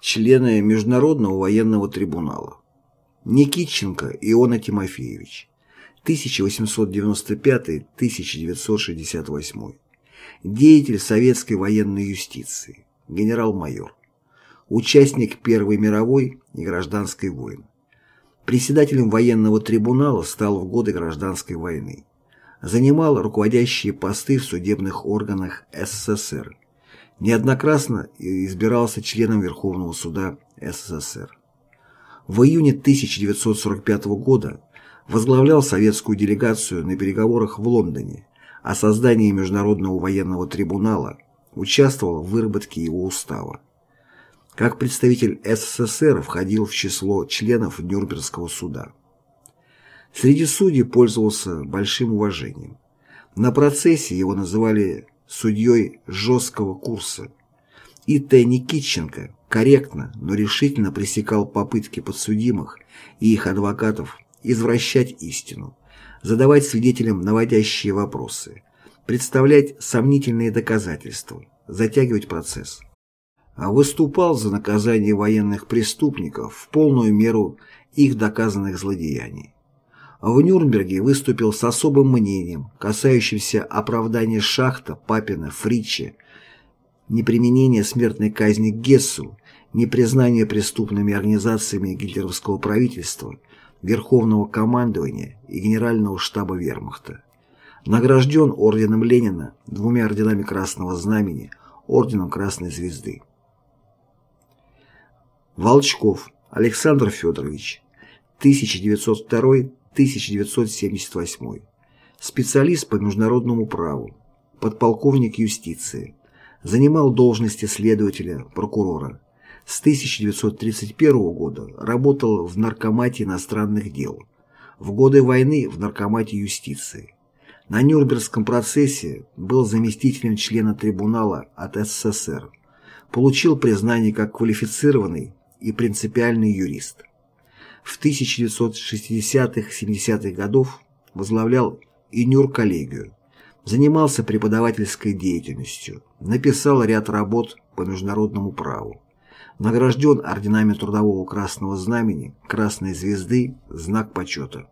Члены Международного военного трибунала. Никитченко Иона Тимофеевич. 1895-1968. Деятель советской военной юстиции. Генерал-майор. Участник Первой мировой и гражданской войн. Председателем военного трибунала стал в годы гражданской войны. Занимал руководящие посты в судебных органах СССР. Неоднократно избирался членом Верховного суда СССР. В июне 1945 года возглавлял советскую делегацию на переговорах в Лондоне о создании Международного военного трибунала, участвовал в выработке его устава. Как представитель СССР входил в число членов Нюрнбергского суда. Среди судей пользовался большим уважением. На процессе его называли судьей жесткого курса. И Т. Никитченко корректно, но решительно пресекал попытки подсудимых и их адвокатов извращать истину, задавать свидетелям наводящие вопросы, представлять сомнительные доказательства, затягивать процесс. А выступал за наказание военных преступников в полную меру их доказанных злодеяний в Нюрнберге выступил с особым мнением, касающимся оправдания Шахта, Папина, Фрича, неприменения смертной казни Гессу, непризнания преступными организациями гитлеровского правительства, Верховного командования и Генерального штаба вермахта. Награжден орденом Ленина, двумя орденами Красного Знамени, орденом Красной Звезды. Волчков Александр Федорович, 1902 1978. Специалист по международному праву. Подполковник юстиции. Занимал должности следователя, прокурора. С 1931 года работал в Наркомате иностранных дел. В годы войны в Наркомате юстиции. На Нюрнбергском процессе был заместителем члена трибунала от СССР. Получил признание как квалифицированный и принципиальный юрист в 1960-70-х годов возглавлял Инюр-коллегию, занимался преподавательской деятельностью, написал ряд работ по международному праву, награжден орденами Трудового Красного Знамени, Красной Звезды, Знак почета.